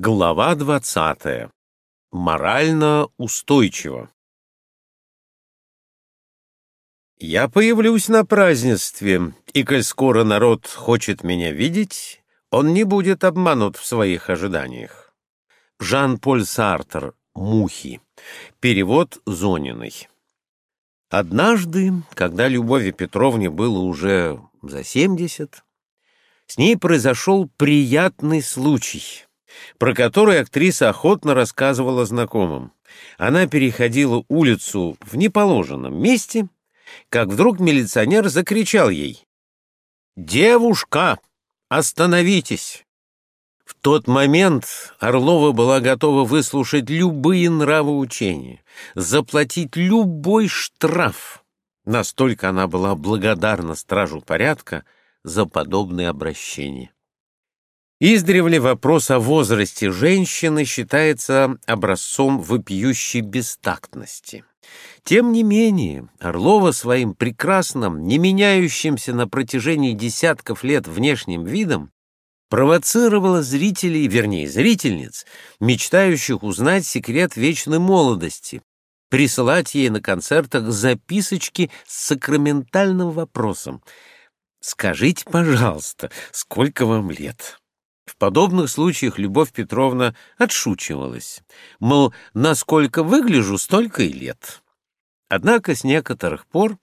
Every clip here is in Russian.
Глава двадцатая. Морально устойчиво. Я появлюсь на празднестве, и коль скоро народ хочет меня видеть, он не будет обманут в своих ожиданиях. Жан-Поль Сартер. Мухи. Перевод Зониной. Однажды, когда Любови Петровне было уже за семьдесят, с ней произошел приятный случай — про который актриса охотно рассказывала знакомым. Она переходила улицу в неположенном месте, как вдруг милиционер закричал ей «Девушка, остановитесь!» В тот момент Орлова была готова выслушать любые нравоучения, заплатить любой штраф. Настолько она была благодарна стражу порядка за подобное обращение. Издревле вопрос о возрасте женщины считается образцом вопиющей бестактности. Тем не менее, Орлова своим прекрасным, не меняющимся на протяжении десятков лет внешним видом провоцировала зрителей, вернее, зрительниц, мечтающих узнать секрет вечной молодости, присылать ей на концертах записочки с сакраментальным вопросом «Скажите, пожалуйста, сколько вам лет?» В подобных случаях Любовь Петровна отшучивалась, мол, насколько выгляжу, столько и лет. Однако с некоторых пор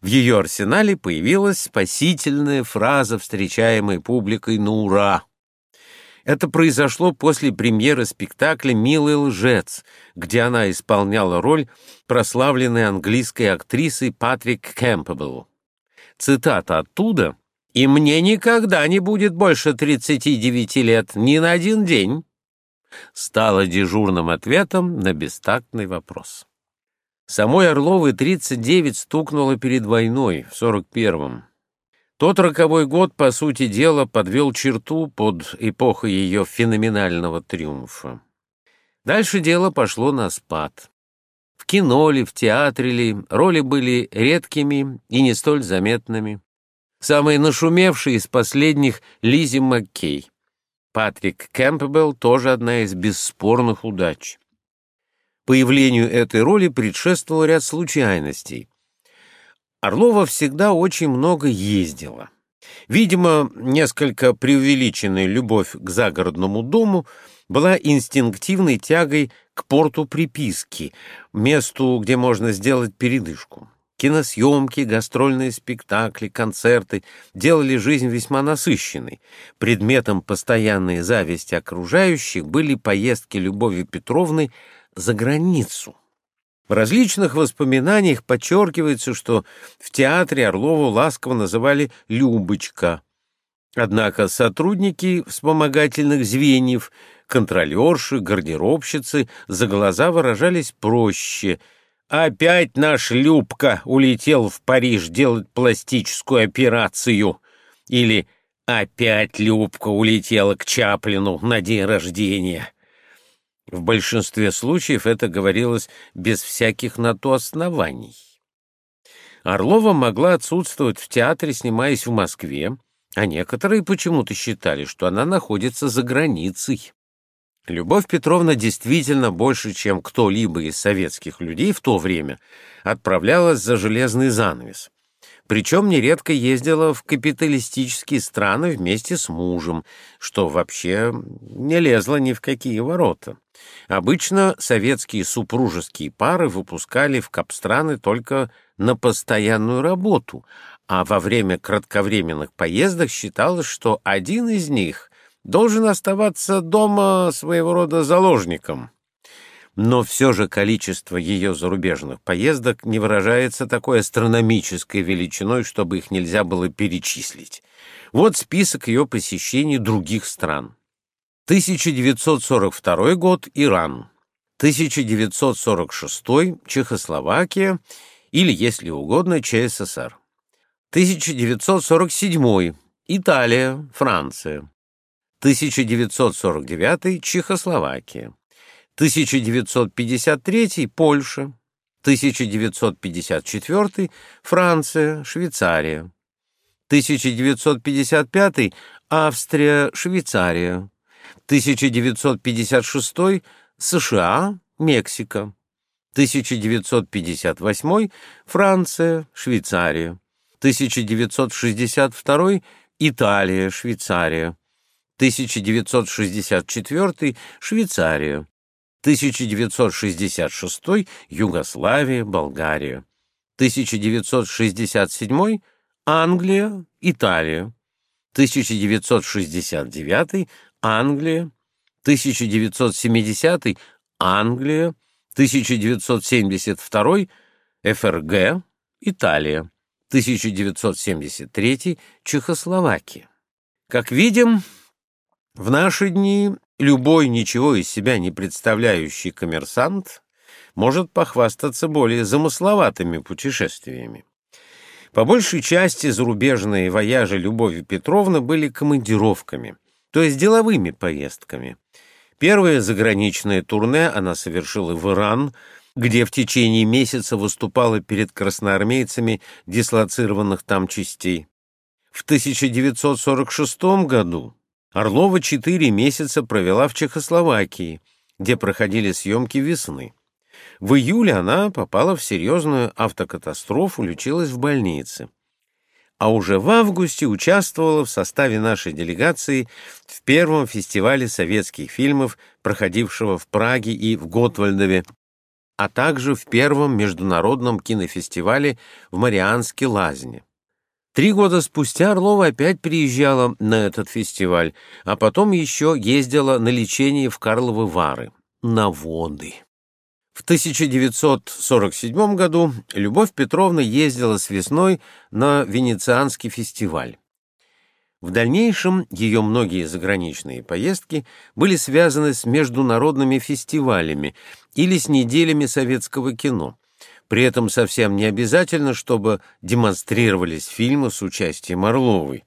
в ее арсенале появилась спасительная фраза, встречаемая публикой на ура. Это произошло после премьеры спектакля «Милый лжец», где она исполняла роль прославленной английской актрисы Патрик Кэмпбелл. Цитата оттуда — и мне никогда не будет больше 39 лет, ни на один день, стало дежурным ответом на бестактный вопрос. Самой Орловой 39 стукнуло перед войной в 41-м. Тот роковой год, по сути дела, подвел черту под эпохой ее феноменального триумфа. Дальше дело пошло на спад. В кино ли, в театре ли, роли были редкими и не столь заметными. Самый нашумевший из последних — Лизи Маккей. Патрик Кэмпбелл тоже одна из бесспорных удач. Появлению этой роли предшествовал ряд случайностей. Орлова всегда очень много ездила. Видимо, несколько преувеличенная любовь к загородному дому была инстинктивной тягой к порту приписки, месту, где можно сделать передышку. Киносъемки, гастрольные спектакли, концерты делали жизнь весьма насыщенной. Предметом постоянной зависти окружающих были поездки Любови Петровны за границу. В различных воспоминаниях подчеркивается, что в театре Орлову ласково называли «Любочка». Однако сотрудники вспомогательных звеньев, контролерши, гардеробщицы за глаза выражались проще – Опять наш Любка улетел в Париж делать пластическую операцию. Или опять Любка улетела к Чаплину на день рождения. В большинстве случаев это говорилось без всяких на то оснований. Орлова могла отсутствовать в театре, снимаясь в Москве, а некоторые почему-то считали, что она находится за границей. Любовь Петровна действительно больше, чем кто-либо из советских людей в то время, отправлялась за железный занавес. Причем нередко ездила в капиталистические страны вместе с мужем, что вообще не лезло ни в какие ворота. Обычно советские супружеские пары выпускали в капстраны только на постоянную работу, а во время кратковременных поездок считалось, что один из них должен оставаться дома своего рода заложником. Но все же количество ее зарубежных поездок не выражается такой астрономической величиной, чтобы их нельзя было перечислить. Вот список ее посещений других стран. 1942 год — Иран. 1946 — Чехословакия или, если угодно, ЧССР. 1947 — Италия, Франция. 1949 — Чехословакия, 1953 — Польша, 1954 — Франция, Швейцария, 1955 — Австрия, Швейцария, 1956 — США, Мексика. 1958 — Франция, Швейцария. 1962 — Италия, Швейцария. 1964 — Швейцария. 1966 — Югославия, Болгария. 1967 — Англия, Италия. 1969 — Англия. 1970 — Англия. 1972 — ФРГ, Италия. 1973 — Чехословакия. Как видим, в наши дни любой ничего из себя не представляющий коммерсант может похвастаться более замысловатыми путешествиями. По большей части зарубежные вояжи Любови Петровны были командировками, то есть деловыми поездками. Первое заграничное турне она совершила в Иран, где в течение месяца выступала перед красноармейцами дислоцированных там частей. В 1946 году Орлова четыре месяца провела в Чехословакии, где проходили съемки весны. В июле она попала в серьезную автокатастрофу, лечилась в больнице. А уже в августе участвовала в составе нашей делегации в первом фестивале советских фильмов, проходившего в Праге и в Готвальдове, а также в первом международном кинофестивале в Марианске Лазне. Три года спустя Орлова опять приезжала на этот фестиваль, а потом еще ездила на лечение в Карловы Вары, на воды. В 1947 году Любовь Петровна ездила с весной на Венецианский фестиваль. В дальнейшем ее многие заграничные поездки были связаны с международными фестивалями или с неделями советского кино. При этом совсем не обязательно, чтобы демонстрировались фильмы с участием Орловой.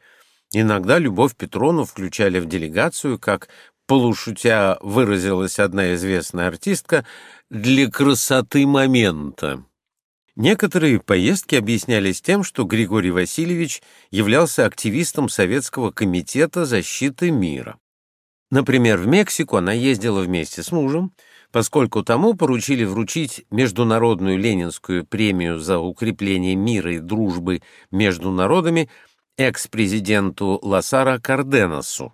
Иногда Любовь Петровну включали в делегацию как полушутя выразилась одна известная артистка, для красоты момента. Некоторые поездки объяснялись тем, что Григорий Васильевич являлся активистом Советского комитета защиты мира. Например, в Мексику она ездила вместе с мужем, поскольку тому поручили вручить Международную Ленинскую премию за укрепление мира и дружбы между народами экс-президенту Ласара Карденасу.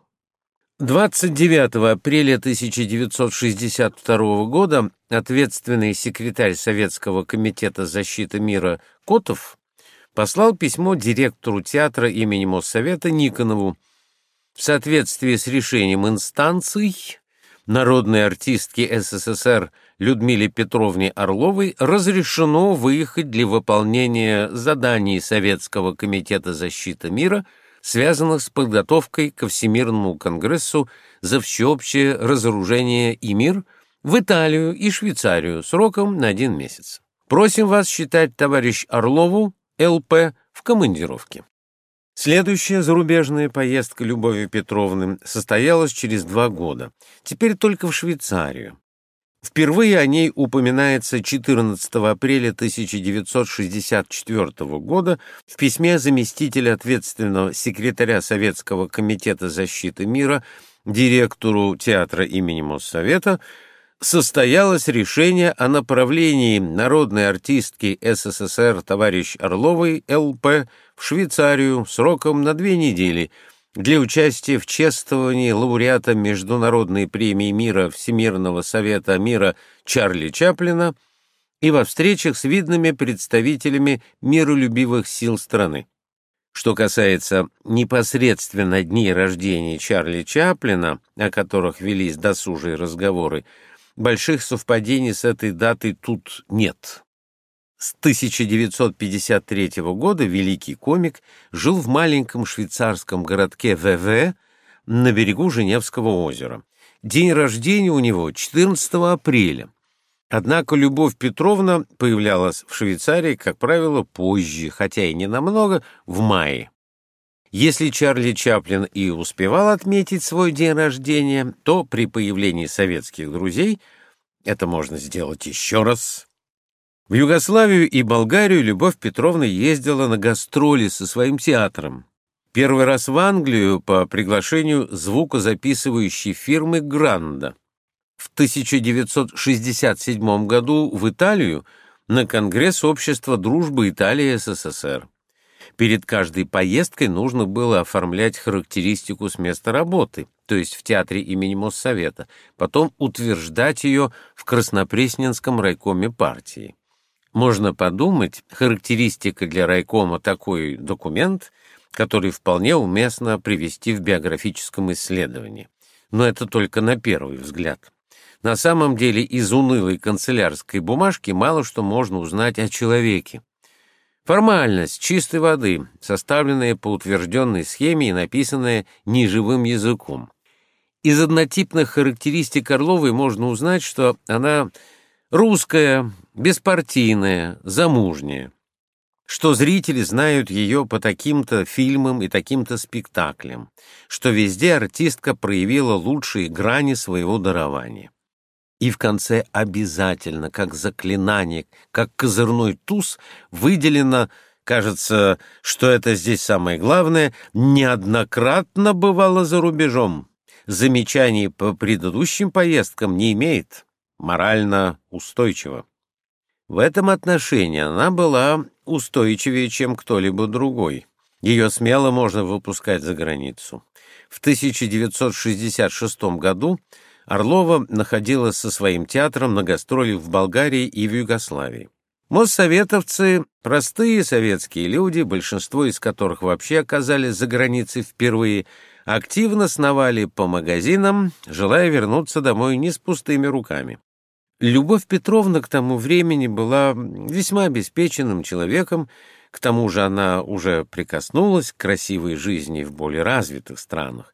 29 апреля 1962 года ответственный секретарь Советского комитета защиты мира Котов послал письмо директору театра имени Моссовета Никонову. В соответствии с решением инстанций народной артистке СССР Людмиле Петровне Орловой разрешено выехать для выполнения заданий Советского комитета защиты мира – связанных с подготовкой ко Всемирному конгрессу за всеобщее разоружение и мир в Италию и Швейцарию сроком на один месяц. Просим вас считать товарищ Орлову, ЛП, в командировке. Следующая зарубежная поездка Любови Петровны состоялась через два года, теперь только в Швейцарию. Впервые о ней упоминается 14 апреля 1964 года в письме заместителя ответственного секретаря Советского комитета защиты мира директору театра имени Моссовета состоялось решение о направлении народной артистки СССР товарищ Орловой ЛП в Швейцарию сроком на две недели – для участия в чествовании лауреата Международной премии мира Всемирного совета мира Чарли Чаплина и во встречах с видными представителями миролюбивых сил страны. Что касается непосредственно дней рождения Чарли Чаплина, о которых велись досужие разговоры, больших совпадений с этой датой тут нет. С 1953 года великий комик жил в маленьком швейцарском городке ВВ на берегу Женевского озера. День рождения у него 14 апреля. Однако Любовь Петровна появлялась в Швейцарии, как правило, позже, хотя и не намного, в мае. Если Чарли Чаплин и успевал отметить свой день рождения, то при появлении советских друзей это можно сделать еще раз в Югославию и Болгарию Любовь Петровна ездила на гастроли со своим театром. Первый раз в Англию по приглашению звукозаписывающей фирмы «Гранда». В 1967 году в Италию на Конгресс Общества дружбы Италии-СССР. Перед каждой поездкой нужно было оформлять характеристику с места работы, то есть в театре имени Моссовета, потом утверждать ее в Краснопресненском райкоме партии. Можно подумать, характеристика для райкома такой документ, который вполне уместно привести в биографическом исследовании. Но это только на первый взгляд. На самом деле из унылой канцелярской бумажки мало что можно узнать о человеке. Формальность чистой воды, составленная по утвержденной схеме и написанная неживым языком. Из однотипных характеристик Орловой можно узнать, что она русская, беспартийная, замужняя, что зрители знают ее по таким-то фильмам и таким-то спектаклям, что везде артистка проявила лучшие грани своего дарования. И в конце обязательно, как заклинание, как козырной туз, выделено, кажется, что это здесь самое главное, неоднократно бывало за рубежом. Замечаний по предыдущим поездкам не имеет, морально устойчиво. В этом отношении она была устойчивее, чем кто-либо другой. Ее смело можно выпускать за границу. В 1966 году Орлова находилась со своим театром на гастролях в Болгарии и в Югославии. Моссоветовцы — простые советские люди, большинство из которых вообще оказались за границей впервые, активно сновали по магазинам, желая вернуться домой не с пустыми руками. Любовь Петровна к тому времени была весьма обеспеченным человеком, к тому же она уже прикоснулась к красивой жизни в более развитых странах.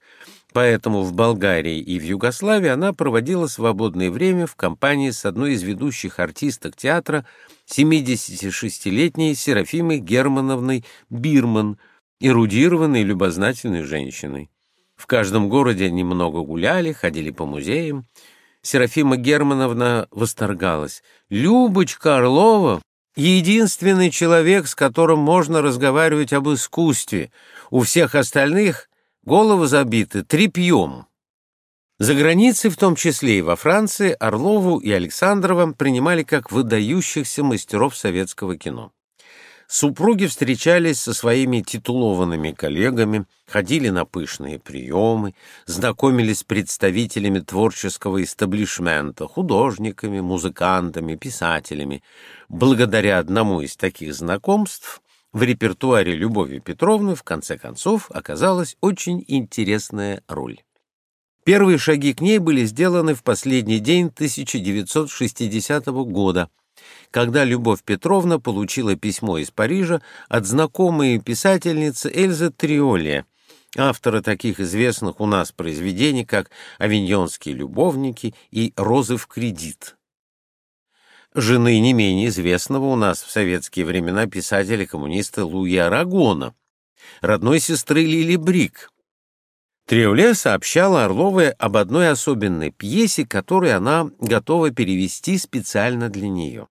Поэтому в Болгарии и в Югославии она проводила свободное время в компании с одной из ведущих артисток театра, 76-летней Серафимой Германовной Бирман, эрудированной любознательной женщиной. В каждом городе они много гуляли, ходили по музеям. Серафима Германовна восторгалась. «Любочка Орлова — единственный человек, с которым можно разговаривать об искусстве. У всех остальных головы забиты трепьем. За границей, в том числе и во Франции, Орлову и Александрова принимали как выдающихся мастеров советского кино. Супруги встречались со своими титулованными коллегами, ходили на пышные приемы, знакомились с представителями творческого истаблишмента, художниками, музыкантами, писателями. Благодаря одному из таких знакомств в репертуаре Любови Петровны в конце концов оказалась очень интересная роль. Первые шаги к ней были сделаны в последний день 1960 года, когда Любовь Петровна получила письмо из Парижа от знакомой писательницы Эльзы Триолия, автора таких известных у нас произведений, как «Авиньонские любовники» и «Розы в кредит» жены не менее известного у нас в советские времена писателя-коммуниста Луи Арагона, родной сестры Лили Брик. Триоле сообщала Орловой об одной особенной пьесе, которую она готова перевести специально для нее.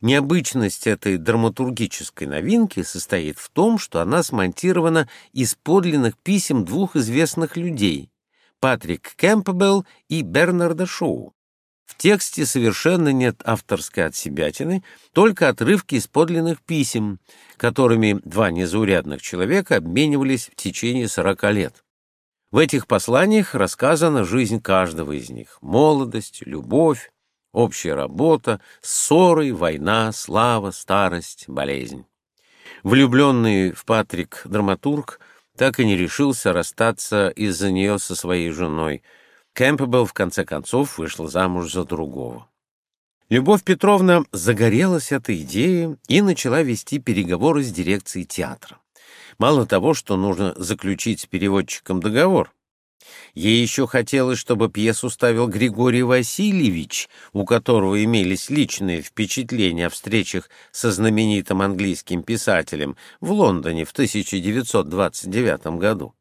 Необычность этой драматургической новинки состоит в том, что она смонтирована из подлинных писем двух известных людей — Патрик Кэмпбелл и Бернарда Шоу. В тексте совершенно нет авторской отсебятины, только отрывки из подлинных писем, которыми два незаурядных человека обменивались в течение сорока лет. В этих посланиях рассказана жизнь каждого из них — молодость, любовь, общая работа, ссоры, война, слава, старость, болезнь. Влюбленный в Патрик драматург так и не решился расстаться из-за нее со своей женой — Кэмпбелл в конце концов вышла замуж за другого. Любовь Петровна загорелась этой идеей и начала вести переговоры с дирекцией театра. Мало того, что нужно заключить с переводчиком договор. Ей еще хотелось, чтобы пьесу ставил Григорий Васильевич, у которого имелись личные впечатления о встречах со знаменитым английским писателем в Лондоне в 1929 году.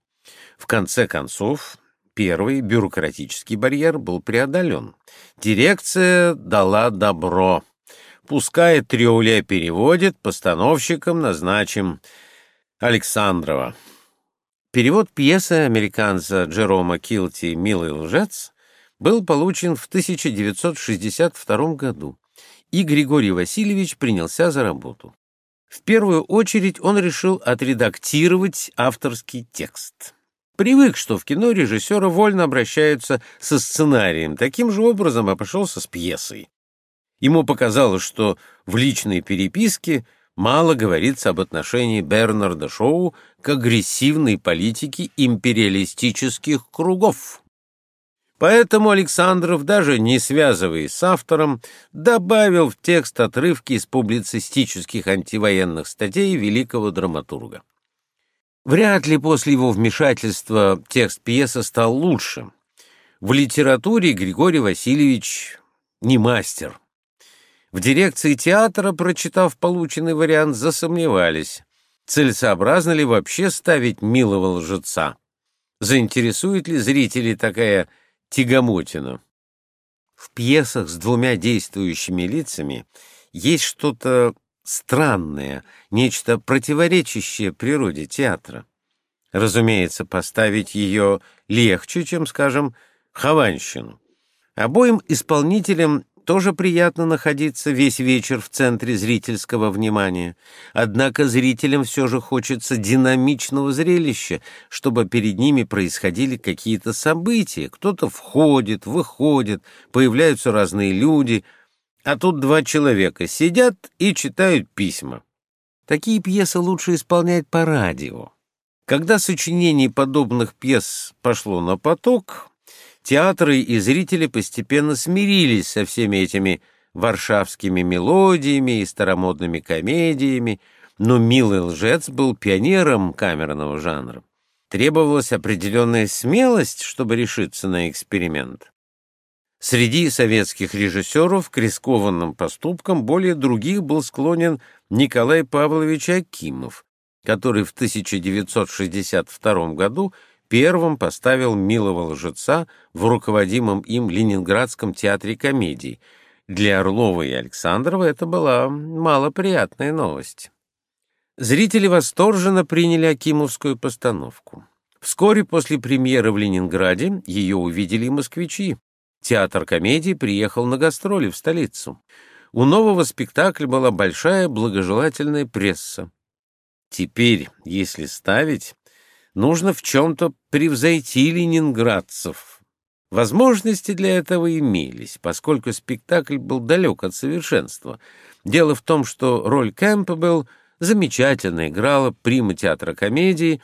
В конце концов, Первый бюрократический барьер был преодолен. Дирекция дала добро. Пускай Триоле переводит, постановщиком назначим Александрова. Перевод пьесы американца Джерома Килти «Милый лжец» был получен в 1962 году, и Григорий Васильевич принялся за работу. В первую очередь он решил отредактировать авторский текст. Привык, что в кино режиссеры вольно обращаются со сценарием, таким же образом обошелся с пьесой. Ему показалось, что в личной переписке – мало говорится об отношении Бернарда Шоу к агрессивной политике империалистических кругов. Поэтому Александров, даже не связываясь с автором, добавил в текст отрывки из публицистических антивоенных статей великого драматурга. Вряд ли после его вмешательства текст пьесы стал лучше. В литературе Григорий Васильевич не мастер. В дирекции театра, прочитав полученный вариант, засомневались, целесообразно ли вообще ставить милого лжеца. Заинтересует ли зрителей такая тягомотина? В пьесах с двумя действующими лицами есть что-то странное, нечто противоречащее природе театра. Разумеется, поставить ее легче, чем, скажем, Хованщину. Обоим исполнителям тоже приятно находиться весь вечер в центре зрительского внимания. Однако зрителям все же хочется динамичного зрелища, чтобы перед ними происходили какие-то события. Кто-то входит, выходит, появляются разные люди, а тут два человека сидят и читают письма. Такие пьесы лучше исполнять по радио. Когда сочинение подобных пьес пошло на поток, театры и зрители постепенно смирились со всеми этими варшавскими мелодиями и старомодными комедиями, но «Милый лжец» был пионером камерного жанра. Требовалась определенная смелость, чтобы решиться на эксперимент. Среди советских режиссеров к рискованным поступкам более других был склонен Николай Павлович Акимов, который в 1962 году первым поставил милого лжеца в руководимом им Ленинградском театре комедий. Для Орлова и Александрова это была малоприятная новость. Зрители восторженно приняли Акимовскую постановку. Вскоре после премьеры в Ленинграде ее увидели и москвичи. Театр комедии приехал на гастроли в столицу. У нового спектакля была большая благожелательная пресса. Теперь, если ставить, нужно в чем-то превзойти ленинградцев. Возможности для этого имелись, поскольку спектакль был далек от совершенства. Дело в том, что роль Кэмпбелл замечательно играла прима театра комедии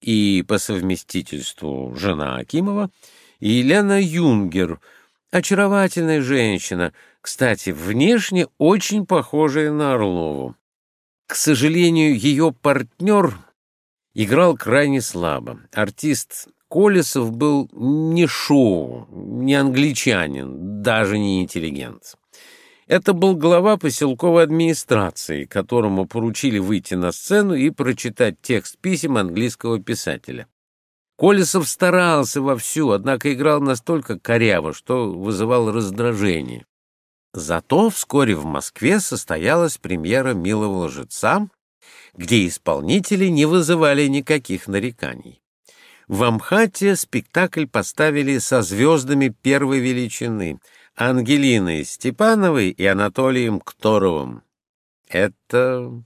и по совместительству жена Акимова, и Елена Юнгер, очаровательная женщина, кстати, внешне очень похожая на Орлову. К сожалению, ее партнер играл крайне слабо. Артист Колесов был не шоу, не англичанин, даже не интеллигент. Это был глава поселковой администрации, которому поручили выйти на сцену и прочитать текст писем английского писателя. Колесов старался вовсю, однако играл настолько коряво, что вызывал раздражение. Зато вскоре в Москве состоялась премьера «Милого лжеца», где исполнители не вызывали никаких нареканий. В Амхате спектакль поставили со звездами первой величины Ангелиной Степановой и Анатолием Кторовым. Это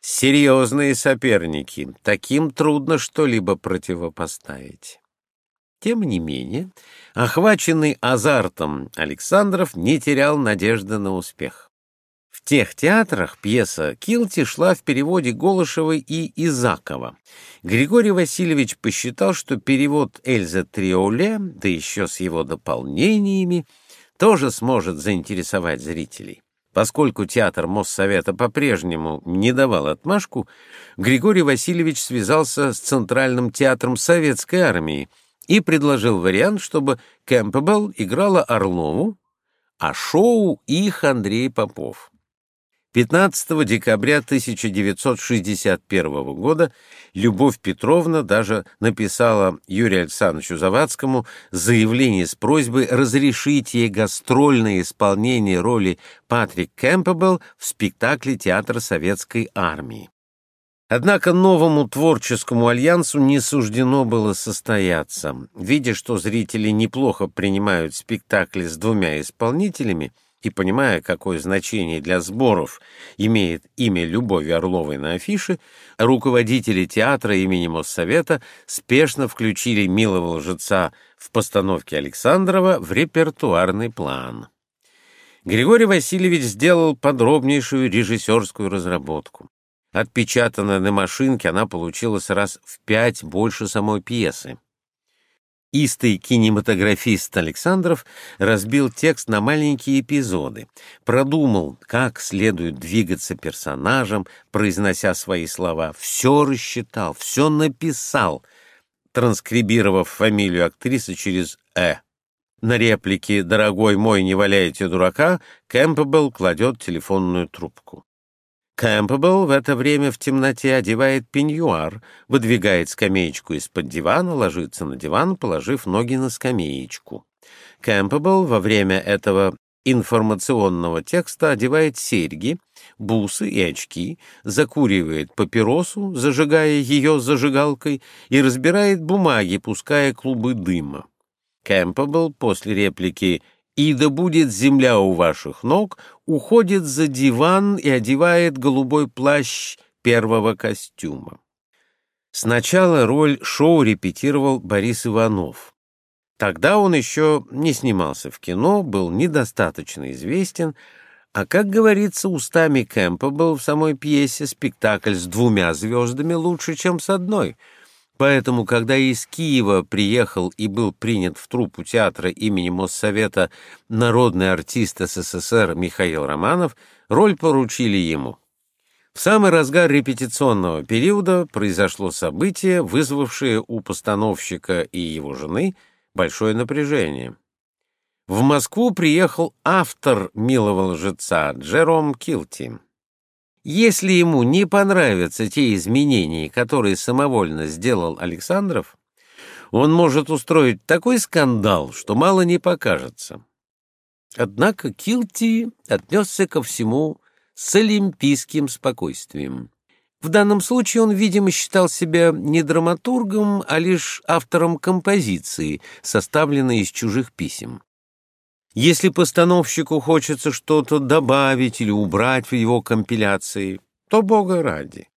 серьезные соперники, таким трудно что-либо противопоставить. Тем не менее, охваченный азартом Александров не терял надежды на успех. В тех театрах пьеса «Килти» шла в переводе Голышевой и Изакова. Григорий Васильевич посчитал, что перевод Эльза Триоле, да еще с его дополнениями, тоже сможет заинтересовать зрителей. Поскольку театр Моссовета по-прежнему не давал отмашку, Григорий Васильевич связался с Центральным театром Советской армии и предложил вариант, чтобы Кэмпбелл играла Орлову, а шоу их Андрей Попов. 15 декабря 1961 года Любовь Петровна даже написала Юрию Александровичу Завадскому заявление с просьбой разрешить ей гастрольное исполнение роли Патрик Кэмпбелл в спектакле Театра Советской Армии. Однако новому творческому альянсу не суждено было состояться. Видя, что зрители неплохо принимают спектакли с двумя исполнителями, и понимая, какое значение для сборов имеет имя Любови Орловой на афише, руководители театра имени Моссовета спешно включили «Милого лжеца» в постановке Александрова в репертуарный план. Григорий Васильевич сделал подробнейшую режиссерскую разработку. Отпечатанная на машинке, она получилась раз в пять больше самой пьесы. Истый кинематографист Александров разбил текст на маленькие эпизоды, продумал, как следует двигаться персонажам, произнося свои слова, все рассчитал, все написал, транскрибировав фамилию актрисы через «э». На реплике «Дорогой мой, не валяйте дурака» Кэмпбелл кладет телефонную трубку. Кэмпбелл в это время в темноте одевает пеньюар, выдвигает скамеечку из-под дивана, ложится на диван, положив ноги на скамеечку. Кэмпбелл во время этого информационного текста одевает серьги, бусы и очки, закуривает папиросу, зажигая ее зажигалкой, и разбирает бумаги, пуская клубы дыма. Кэмпбелл после реплики и да будет земля у ваших ног, уходит за диван и одевает голубой плащ первого костюма. Сначала роль шоу репетировал Борис Иванов. Тогда он еще не снимался в кино, был недостаточно известен, а, как говорится, устами Кэмпа был в самой пьесе спектакль с двумя звездами лучше, чем с одной — Поэтому, когда из Киева приехал и был принят в труппу театра имени Моссовета народный артист СССР Михаил Романов, роль поручили ему. В самый разгар репетиционного периода произошло событие, вызвавшее у постановщика и его жены большое напряжение. В Москву приехал автор «Милого лжеца» Джером Килти. Если ему не понравятся те изменения, которые самовольно сделал Александров, он может устроить такой скандал, что мало не покажется. Однако Килти отнесся ко всему с олимпийским спокойствием. В данном случае он, видимо, считал себя не драматургом, а лишь автором композиции, составленной из чужих писем. Если постановщику хочется что-то добавить или убрать в его компиляции, то бога ради.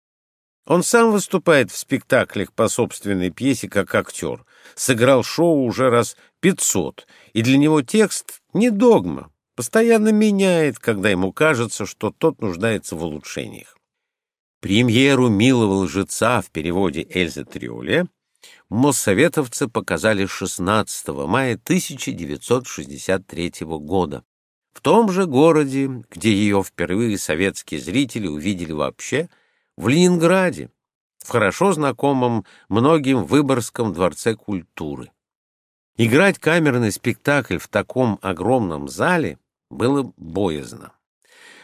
Он сам выступает в спектаклях по собственной пьесе как актер, сыграл шоу уже раз пятьсот, и для него текст не догма, постоянно меняет, когда ему кажется, что тот нуждается в улучшениях. Премьеру «Милого лжеца» в переводе Эльзы Триоле моссоветовцы показали 16 мая 1963 года, в том же городе, где ее впервые советские зрители увидели вообще, в Ленинграде, в хорошо знакомом многим Выборгском дворце культуры. Играть камерный спектакль в таком огромном зале было боязно.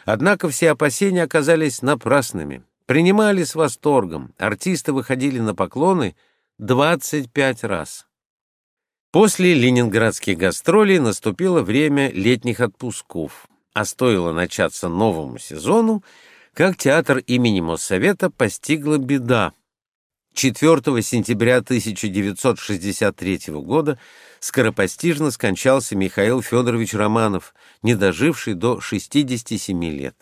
Однако все опасения оказались напрасными. Принимали с восторгом, артисты выходили на поклоны — 25 раз. После ленинградских гастролей наступило время летних отпусков, а стоило начаться новому сезону, как театр имени Моссовета постигла беда. 4 сентября 1963 года скоропостижно скончался Михаил Федорович Романов, не доживший до 67 лет.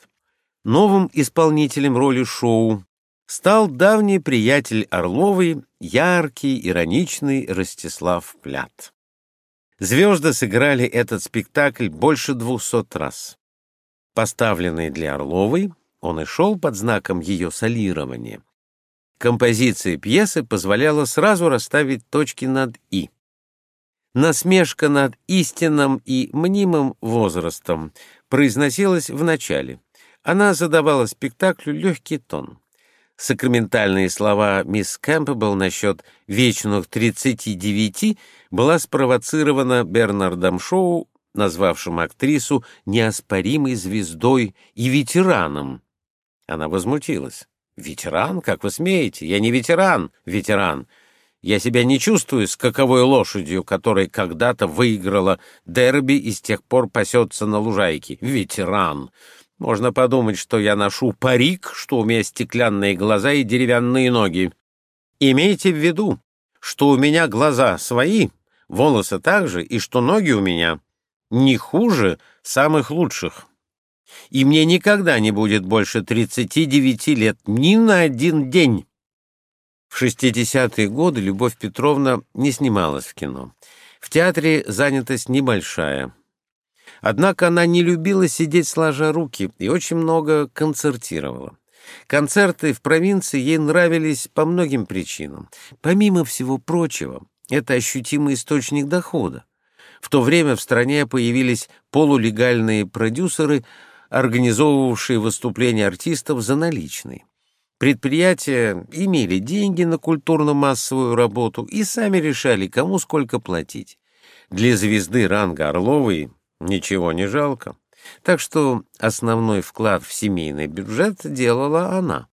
Новым исполнителем роли шоу стал давний приятель Орловой, яркий, ироничный Ростислав Плят. Звезды сыграли этот спектакль больше двухсот раз. Поставленный для Орловой, он и шел под знаком ее солирования. Композиция пьесы позволяла сразу расставить точки над «и». Насмешка над истинным и мнимым возрастом произносилась в начале. Она задавала спектаклю легкий тон. Сакраментальные слова мисс Кэмпбелл насчет вечных 39 была спровоцирована Бернардом Шоу, назвавшим актрису неоспоримой звездой и ветераном. Она возмутилась. «Ветеран? Как вы смеете? Я не ветеран, ветеран. Я себя не чувствую скаковой лошадью, которая когда-то выиграла дерби и с тех пор пасется на лужайке. Ветеран! Можно подумать, что я ношу парик, что у меня стеклянные глаза и деревянные ноги. Имейте в виду, что у меня глаза свои, волосы также, и что ноги у меня не хуже самых лучших. И мне никогда не будет больше 39 лет, ни на один день. В 60-е годы Любовь Петровна не снималась в кино. В театре занятость небольшая. Однако она не любила сидеть сложа руки и очень много концертировала. Концерты в провинции ей нравились по многим причинам. Помимо всего прочего, это ощутимый источник дохода. В то время в стране появились полулегальные продюсеры, организовывавшие выступления артистов за наличные. Предприятия имели деньги на культурно-массовую работу и сами решали, кому сколько платить. Для звезды ранга Орловой ничего не жалко. Так что основной вклад в семейный бюджет делала она.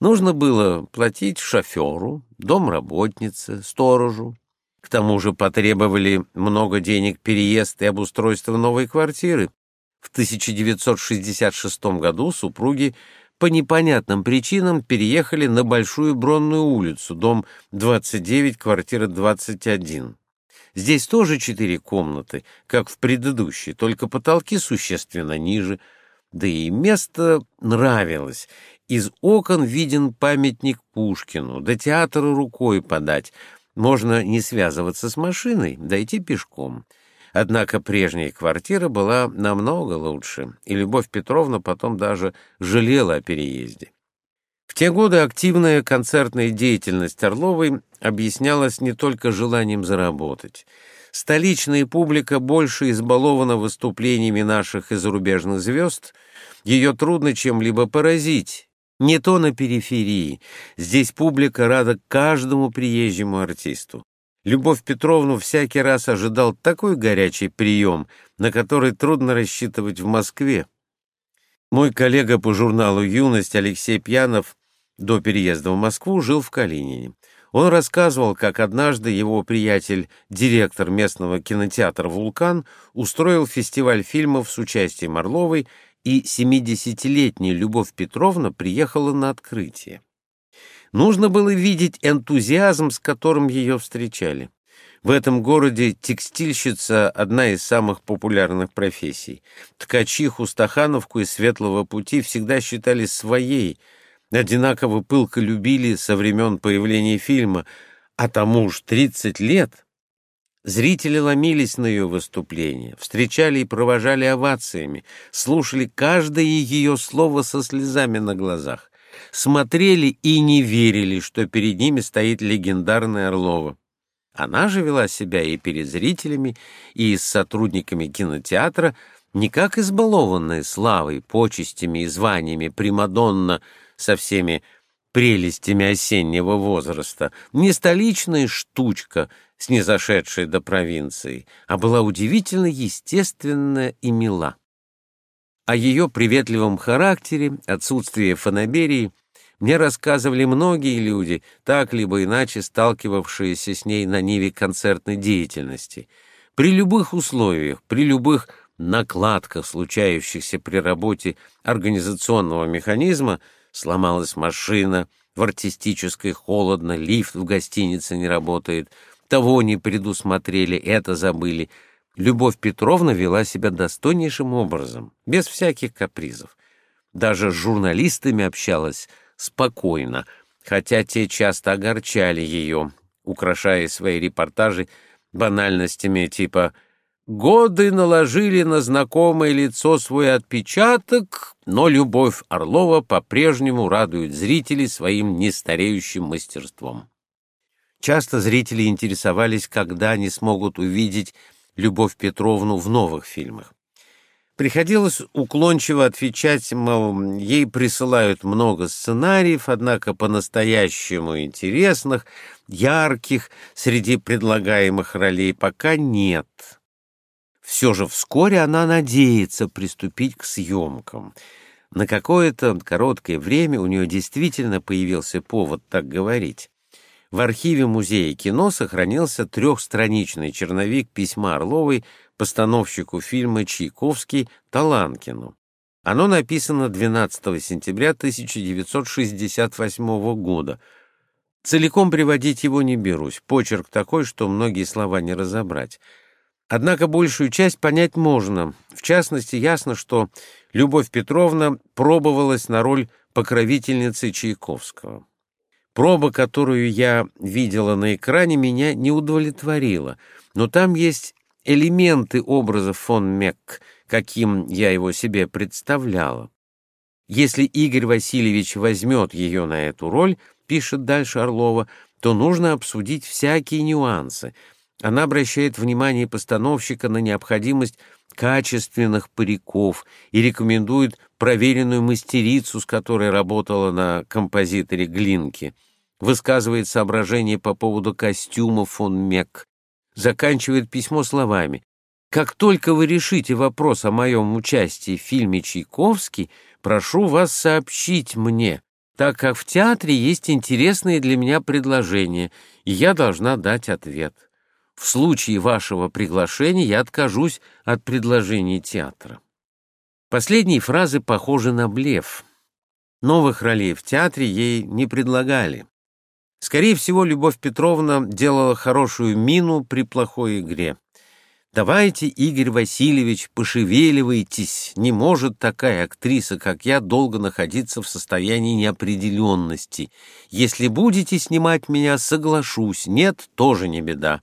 Нужно было платить шоферу, домработнице, сторожу. К тому же потребовали много денег переезд и обустройство новой квартиры. В 1966 году супруги по непонятным причинам переехали на Большую Бронную улицу, дом 29, квартира 21. Здесь тоже четыре комнаты, как в предыдущей, только потолки существенно ниже, да и место нравилось. Из окон виден памятник Пушкину, до театра рукой подать. Можно не связываться с машиной, дойти пешком. Однако прежняя квартира была намного лучше, и Любовь Петровна потом даже жалела о переезде. Те годы активная концертная деятельность Орловой объяснялась не только желанием заработать. Столичная публика больше избалована выступлениями наших и зарубежных звезд, ее трудно чем-либо поразить. Не то на периферии. Здесь публика рада каждому приезжему артисту. Любовь Петровну всякий раз ожидал такой горячий прием, на который трудно рассчитывать в Москве. Мой коллега по журналу «Юность» Алексей Пьянов до переезда в Москву жил в Калинине. Он рассказывал, как однажды его приятель, директор местного кинотеатра «Вулкан», устроил фестиваль фильмов с участием Орловой, и 70-летняя Любовь Петровна приехала на открытие. Нужно было видеть энтузиазм, с которым ее встречали. В этом городе текстильщица — одна из самых популярных профессий. Ткачиху, стахановку из Светлого пути всегда считали своей, одинаково пылко любили со времен появления фильма, а тому уж 30 лет. Зрители ломились на ее выступления, встречали и провожали овациями, слушали каждое ее слово со слезами на глазах смотрели и не верили, что перед ними стоит легендарная Орлова. Она же вела себя и перед зрителями, и с сотрудниками кинотеатра не как избалованная славой, почестями и званиями Примадонна со всеми прелестями осеннего возраста, не столичная штучка, снизошедшая до провинции, а была удивительно естественная и мила. О ее приветливом характере, отсутствии фанаберии мне рассказывали многие люди, так либо иначе сталкивавшиеся с ней на ниве концертной деятельности. При любых условиях, при любых накладках, случающихся при работе организационного механизма, сломалась машина, в артистической холодно, лифт в гостинице не работает, того не предусмотрели, это забыли — Любовь Петровна вела себя достойнейшим образом, без всяких капризов. Даже с журналистами общалась спокойно, хотя те часто огорчали ее, украшая свои репортажи банальностями типа «Годы наложили на знакомое лицо свой отпечаток, но Любовь Орлова по-прежнему радует зрителей своим нестареющим мастерством». Часто зрители интересовались, когда они смогут увидеть Любовь Петровну в новых фильмах. Приходилось уклончиво отвечать, мол, ей присылают много сценариев, однако по-настоящему интересных, ярких среди предлагаемых ролей пока нет. Все же вскоре она надеется приступить к съемкам. На какое-то короткое время у нее действительно появился повод так говорить. В архиве Музея кино сохранился трехстраничный черновик письма Орловой постановщику фильма Чайковский Таланкину. Оно написано 12 сентября 1968 года. Целиком приводить его не берусь. Почерк такой, что многие слова не разобрать. Однако большую часть понять можно. В частности, ясно, что Любовь Петровна пробовалась на роль покровительницы Чайковского. Проба, которую я видела на экране, меня не удовлетворила, но там есть элементы образа фон Мекк, каким я его себе представляла. Если Игорь Васильевич возьмет ее на эту роль, пишет дальше Орлова, то нужно обсудить всякие нюансы. Она обращает внимание постановщика на необходимость качественных париков и рекомендует проверенную мастерицу, с которой работала на композиторе Глинки. Высказывает соображения по поводу костюма фон Мек. Заканчивает письмо словами. «Как только вы решите вопрос о моем участии в фильме «Чайковский», прошу вас сообщить мне, так как в театре есть интересные для меня предложения, и я должна дать ответ. В случае вашего приглашения я откажусь от предложений театра. Последние фразы похожи на блеф. Новых ролей в театре ей не предлагали. Скорее всего, Любовь Петровна делала хорошую мину при плохой игре. «Давайте, Игорь Васильевич, пошевеливайтесь. Не может такая актриса, как я, долго находиться в состоянии неопределенности. Если будете снимать меня, соглашусь. Нет, тоже не беда.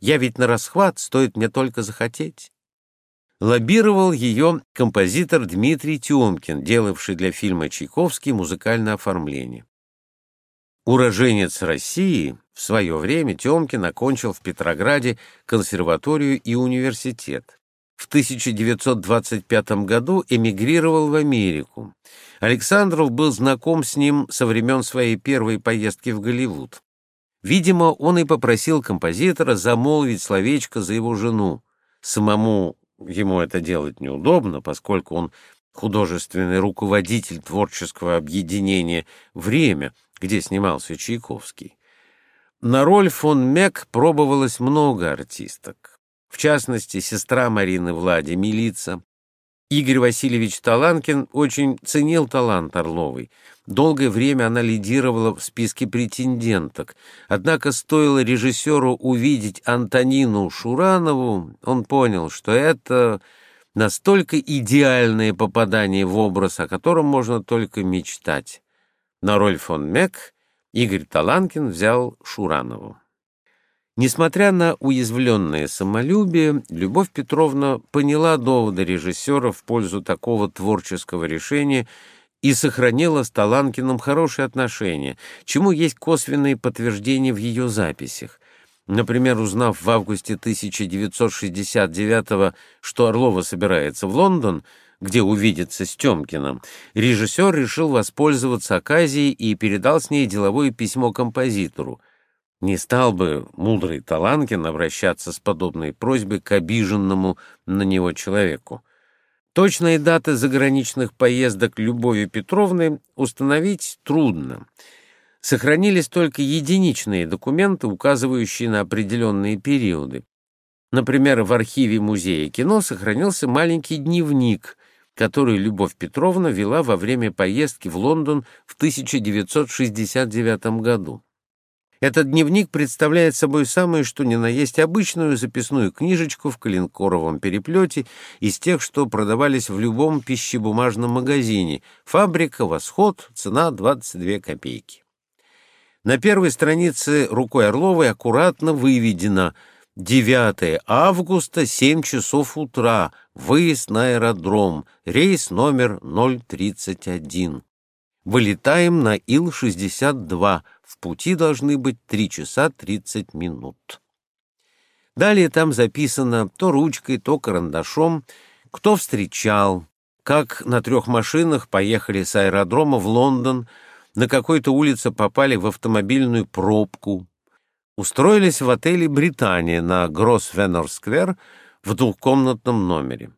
Я ведь на расхват, стоит мне только захотеть. Лоббировал ее композитор Дмитрий Тёмкин, делавший для фильма «Чайковский» музыкальное оформление. Уроженец России, в свое время Тёмкин окончил в Петрограде консерваторию и университет. В 1925 году эмигрировал в Америку. Александров был знаком с ним со времен своей первой поездки в Голливуд. Видимо, он и попросил композитора замолвить словечко за его жену. Самому ему это делать неудобно, поскольку он художественный руководитель творческого объединения «Время», где снимался Чайковский. На роль фон Мек пробовалось много артисток. В частности, сестра Марины Влади Милица, Игорь Васильевич Таланкин очень ценил талант Орловой. Долгое время она лидировала в списке претенденток. Однако стоило режиссеру увидеть Антонину Шуранову, он понял, что это настолько идеальное попадание в образ, о котором можно только мечтать. На роль фон Мек Игорь Таланкин взял Шуранову. Несмотря на уязвленное самолюбие, Любовь Петровна поняла доводы режиссера в пользу такого творческого решения и сохранила с Таланкиным хорошие отношения, чему есть косвенные подтверждения в ее записях. Например, узнав в августе 1969 что Орлова собирается в Лондон, где увидится с Тёмкиным, режиссер решил воспользоваться оказией и передал с ней деловое письмо композитору — не стал бы мудрый Таланкин обращаться с подобной просьбой к обиженному на него человеку. Точные даты заграничных поездок Любови Петровны установить трудно. Сохранились только единичные документы, указывающие на определенные периоды. Например, в архиве Музея кино сохранился маленький дневник, который Любовь Петровна вела во время поездки в Лондон в 1969 году. Этот дневник представляет собой самое что ни на есть обычную записную книжечку в коленкоровом переплете из тех, что продавались в любом пищебумажном магазине. Фабрика «Восход», цена 22 копейки. На первой странице рукой Орловой аккуратно выведено 9 августа, 7 часов утра, выезд на аэродром, рейс номер 031. Вылетаем на Ил-62, в пути должны быть 3 часа 30 минут. Далее там записано то ручкой, то карандашом, кто встречал, как на трех машинах поехали с аэродрома в Лондон, на какой-то улице попали в автомобильную пробку, устроились в отеле «Британия» на Гроссвеннер-сквер в двухкомнатном номере.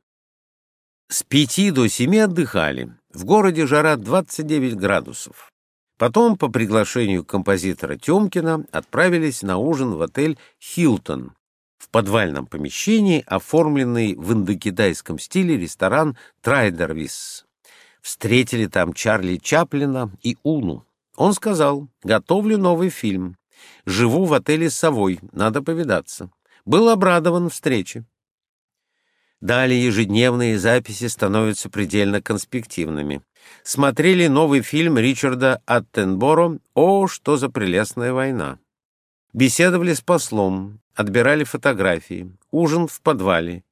С пяти до семи отдыхали. В городе жара 29 градусов. Потом, по приглашению композитора Тёмкина, отправились на ужин в отель «Хилтон». В подвальном помещении оформленный в индокитайском стиле ресторан «Трайдервис». встретили там Чарли Чаплина и Уну. Он сказал, готовлю новый фильм. Живу в отеле «Совой», надо повидаться. Был обрадован встрече. Далее ежедневные записи становятся предельно конспективными. Смотрели новый фильм Ричарда Аттенборо «О, что за прелестная война». Беседовали с послом, отбирали фотографии, ужин в подвале,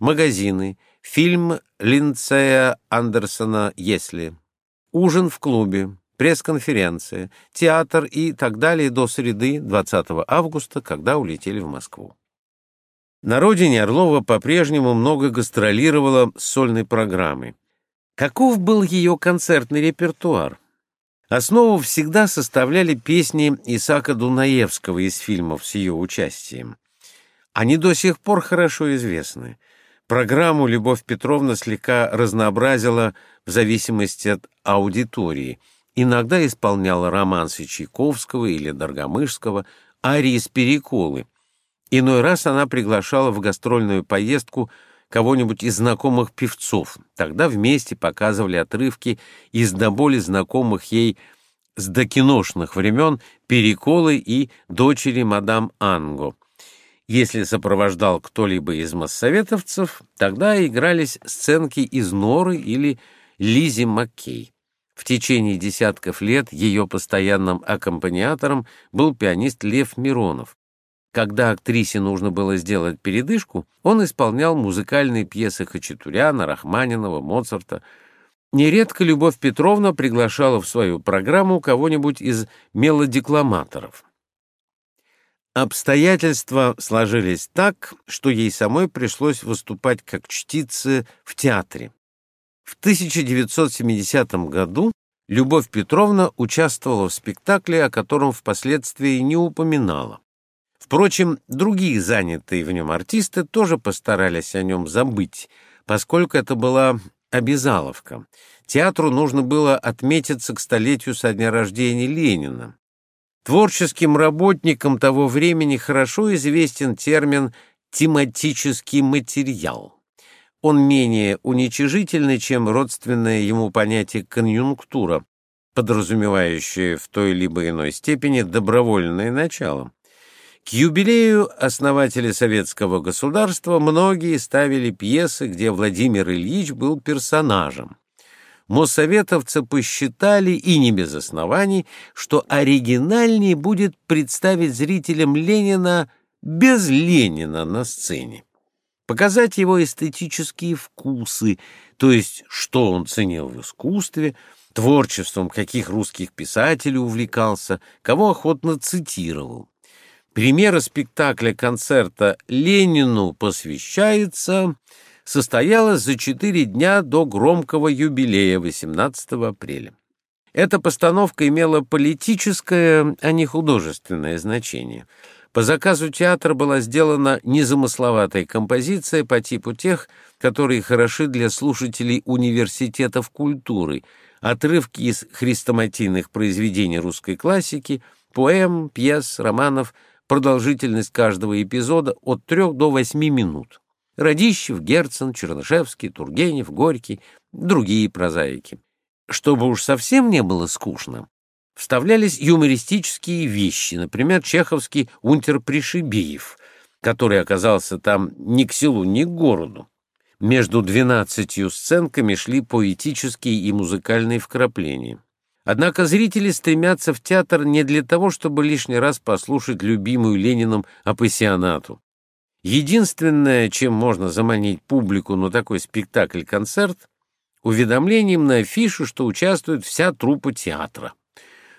магазины, фильм Линдсея Андерсона «Если», ужин в клубе, пресс-конференция, театр и так далее до среды 20 августа, когда улетели в Москву. На родине Орлова по-прежнему много гастролировала с сольной программой. Каков был ее концертный репертуар? Основу всегда составляли песни Исаака Дунаевского из фильмов с ее участием. Они до сих пор хорошо известны. Программу Любовь Петровна слегка разнообразила в зависимости от аудитории. Иногда исполняла романсы Чайковского или Доргомышского, арии с переколы. Иной раз она приглашала в гастрольную поездку кого-нибудь из знакомых певцов. Тогда вместе показывали отрывки из до боли знакомых ей с докиношных времен «Переколы» и «Дочери мадам Анго». Если сопровождал кто-либо из массоветовцев, тогда игрались сценки из Норы или Лизи Маккей. В течение десятков лет ее постоянным аккомпаниатором был пианист Лев Миронов. Когда актрисе нужно было сделать передышку, он исполнял музыкальные пьесы Хачатуряна, Рахманинова, Моцарта. Нередко Любовь Петровна приглашала в свою программу кого-нибудь из мелодекламаторов. Обстоятельства сложились так, что ей самой пришлось выступать как чтице в театре. В 1970 году Любовь Петровна участвовала в спектакле, о котором впоследствии не упоминала. Впрочем, другие занятые в нем артисты тоже постарались о нем забыть, поскольку это была обязаловка. Театру нужно было отметиться к столетию со дня рождения Ленина. Творческим работникам того времени хорошо известен термин «тематический материал». Он менее уничижительный, чем родственное ему понятие «конъюнктура», подразумевающее в той либо иной степени добровольное начало. К юбилею основателя советского государства многие ставили пьесы, где Владимир Ильич был персонажем. Моссоветовцы посчитали, и не без оснований, что оригинальнее будет представить зрителям Ленина без Ленина на сцене. Показать его эстетические вкусы, то есть что он ценил в искусстве, творчеством каких русских писателей увлекался, кого охотно цитировал. Примера спектакля-концерта «Ленину посвящается» состоялась за четыре дня до громкого юбилея 18 апреля. Эта постановка имела политическое, а не художественное значение. По заказу театра была сделана незамысловатая композиция по типу тех, которые хороши для слушателей университетов культуры, отрывки из хрестоматийных произведений русской классики, поэм, пьес, романов – продолжительность каждого эпизода от трех до восьми минут. Радищев, Герцен, Чернышевский, Тургенев, Горький, другие прозаики. Чтобы уж совсем не было скучно, вставлялись юмористические вещи, например, чеховский унтер-пришибиев, который оказался там ни к селу, ни к городу. Между двенадцатью сценками шли поэтические и музыкальные вкрапления. Однако зрители стремятся в театр не для того, чтобы лишний раз послушать любимую Лениным апассионату. Единственное, чем можно заманить публику на такой спектакль-концерт, уведомлением на афишу, что участвует вся труппа театра.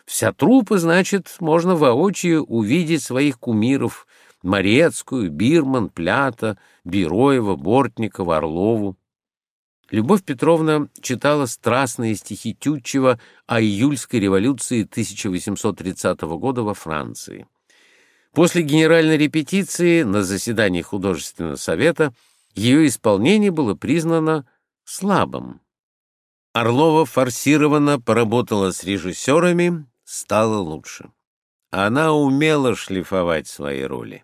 Вся труппа, значит, можно воочию увидеть своих кумиров Морецкую, Бирман, Плята, Бероева, Бортникова, Орлову. Любовь Петровна читала страстные стихи Тютчева о июльской революции 1830 года во Франции. После генеральной репетиции на заседании художественного совета ее исполнение было признано слабым. Орлова форсированно поработала с режиссерами, стало лучше. Она умела шлифовать свои роли.